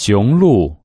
雄鹿。